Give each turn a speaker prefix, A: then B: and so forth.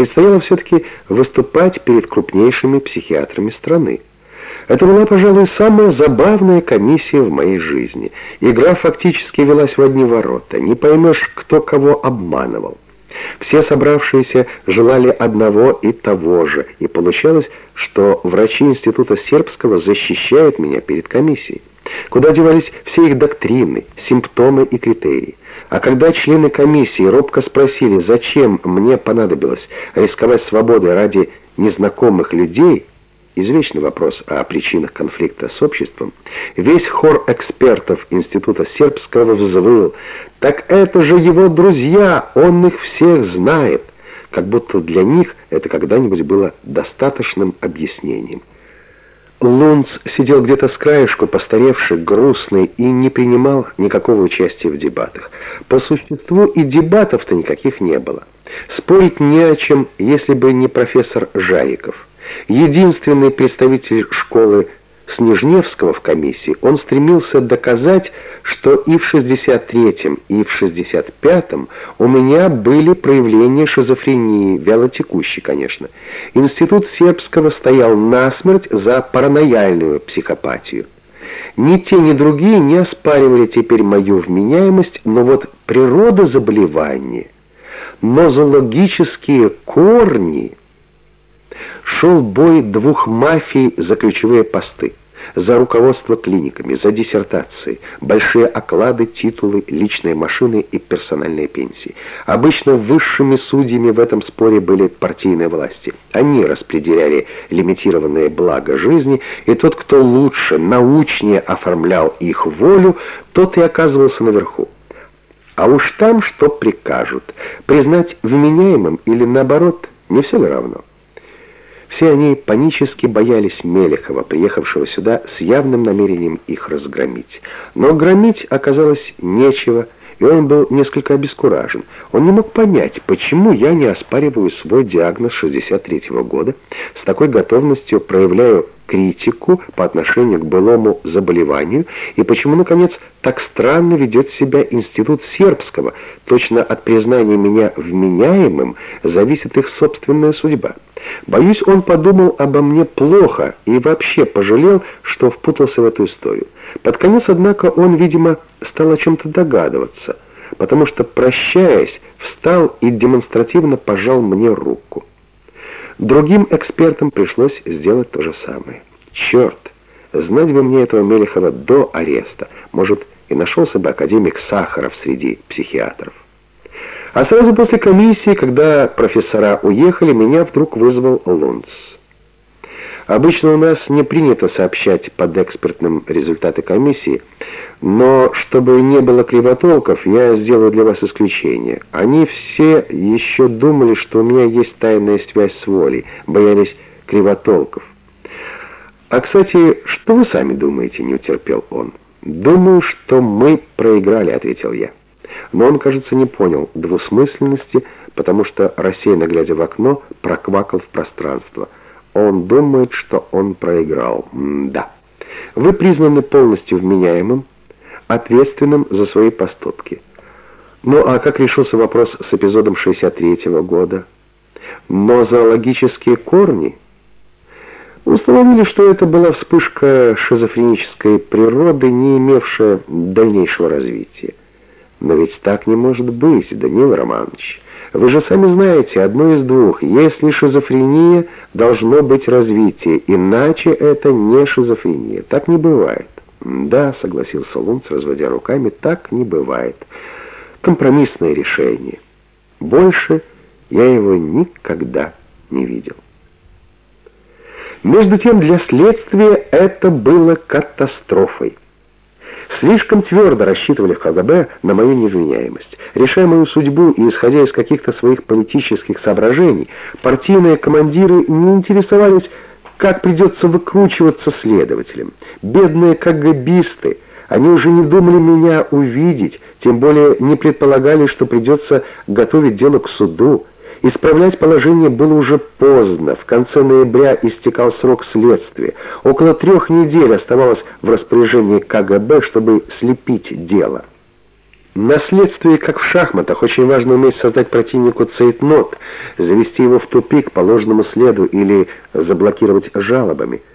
A: предстояло все-таки выступать перед крупнейшими психиатрами страны. Это была, пожалуй, самая забавная комиссия в моей жизни. Игра фактически велась в одни ворота. Не поймешь, кто кого обманывал. Все собравшиеся желали одного и того же, и получалось, что врачи Института Сербского защищают меня перед комиссией. Куда девались все их доктрины, симптомы и критерии? А когда члены комиссии робко спросили, зачем мне понадобилось рисковать свободой ради незнакомых людей, извечный вопрос о причинах конфликта с обществом, весь хор экспертов Института Сербского взвыл. Так это же его друзья, он их всех знает. Как будто для них это когда-нибудь было достаточным объяснением. Лунц сидел где-то с краешку, постаревший, грустный, и не принимал никакого участия в дебатах. По существу и дебатов-то никаких не было. Спорить не о чем, если бы не профессор Жариков. Единственный представитель школы Снежневского в комиссии, он стремился доказать, что и в 63-м, и в 65-м у меня были проявления шизофрении, вялотекущей, конечно. Институт Сербского стоял насмерть за паранояльную психопатию. Ни те, ни другие не оспаривали теперь мою вменяемость, но вот природа заболевания, нозологические корни шел бой двух мафий за ключевые посты. За руководство клиниками, за диссертации, большие оклады, титулы, личные машины и персональные пенсии. Обычно высшими судьями в этом споре были партийные власти. Они распределяли лимитированные блага жизни, и тот, кто лучше, научнее оформлял их волю, тот и оказывался наверху. А уж там что прикажут, признать вменяемым или наоборот, не все равно? Все они панически боялись Мелехова, приехавшего сюда с явным намерением их разгромить. Но громить оказалось нечего, и он был несколько обескуражен. Он не мог понять, почему я не оспариваю свой диагноз 63-го года, с такой готовностью проявляю критику по отношению к былому заболеванию, и почему, наконец, так странно ведет себя Институт Сербского, точно от признания меня вменяемым зависит их собственная судьба. Боюсь, он подумал обо мне плохо и вообще пожалел, что впутался в эту историю. Под конец, однако, он, видимо, стал о чем-то догадываться, потому что, прощаясь, встал и демонстративно пожал мне руку. Другим экспертам пришлось сделать то же самое. Черт! Знать бы мне этого Мелехова до ареста. Может, и нашелся бы академик Сахаров среди психиатров. А сразу после комиссии, когда профессора уехали, меня вдруг вызвал Лунц. Обычно у нас не принято сообщать под экспертным результаты комиссии, но чтобы не было кривотолков, я сделаю для вас исключение. Они все еще думали, что у меня есть тайная связь с волей, боялись кривотолков. А, кстати, что вы сами думаете, не утерпел он. «Думаю, что мы проиграли», — ответил я. Но он, кажется, не понял двусмысленности, потому что, рассеянно глядя в окно, проквакал в пространство. Он думает, что он проиграл. М да. Вы признаны полностью вменяемым, ответственным за свои поступки. Ну а как решился вопрос с эпизодом 63-го года? Но зоологические корни... Установили, что это была вспышка шизофренической природы, не имевшая дальнейшего развития. Но ведь так не может быть, Данил Романович. Вы же сами знаете, одно из двух. Если шизофрения, должно быть развитие, иначе это не шизофрения. Так не бывает. Да, согласился Лунц, разводя руками, так не бывает. Компромиссное решение. Больше я его никогда не видел. Между тем, для следствия это было катастрофой. Слишком твердо рассчитывали в КГБ на мою невменяемость. Решая мою судьбу и исходя из каких-то своих политических соображений, партийные командиры не интересовались, как придется выкручиваться следователям. Бедные КГБисты, они уже не думали меня увидеть, тем более не предполагали, что придется готовить дело к суду. Исправлять положение было уже поздно. В конце ноября истекал срок следствия. Около трех недель оставалось в распоряжении КГБ, чтобы слепить дело. На следствии, как в шахматах, очень важно уметь создать противнику цейтнот, завести его в тупик по ложному следу или заблокировать жалобами –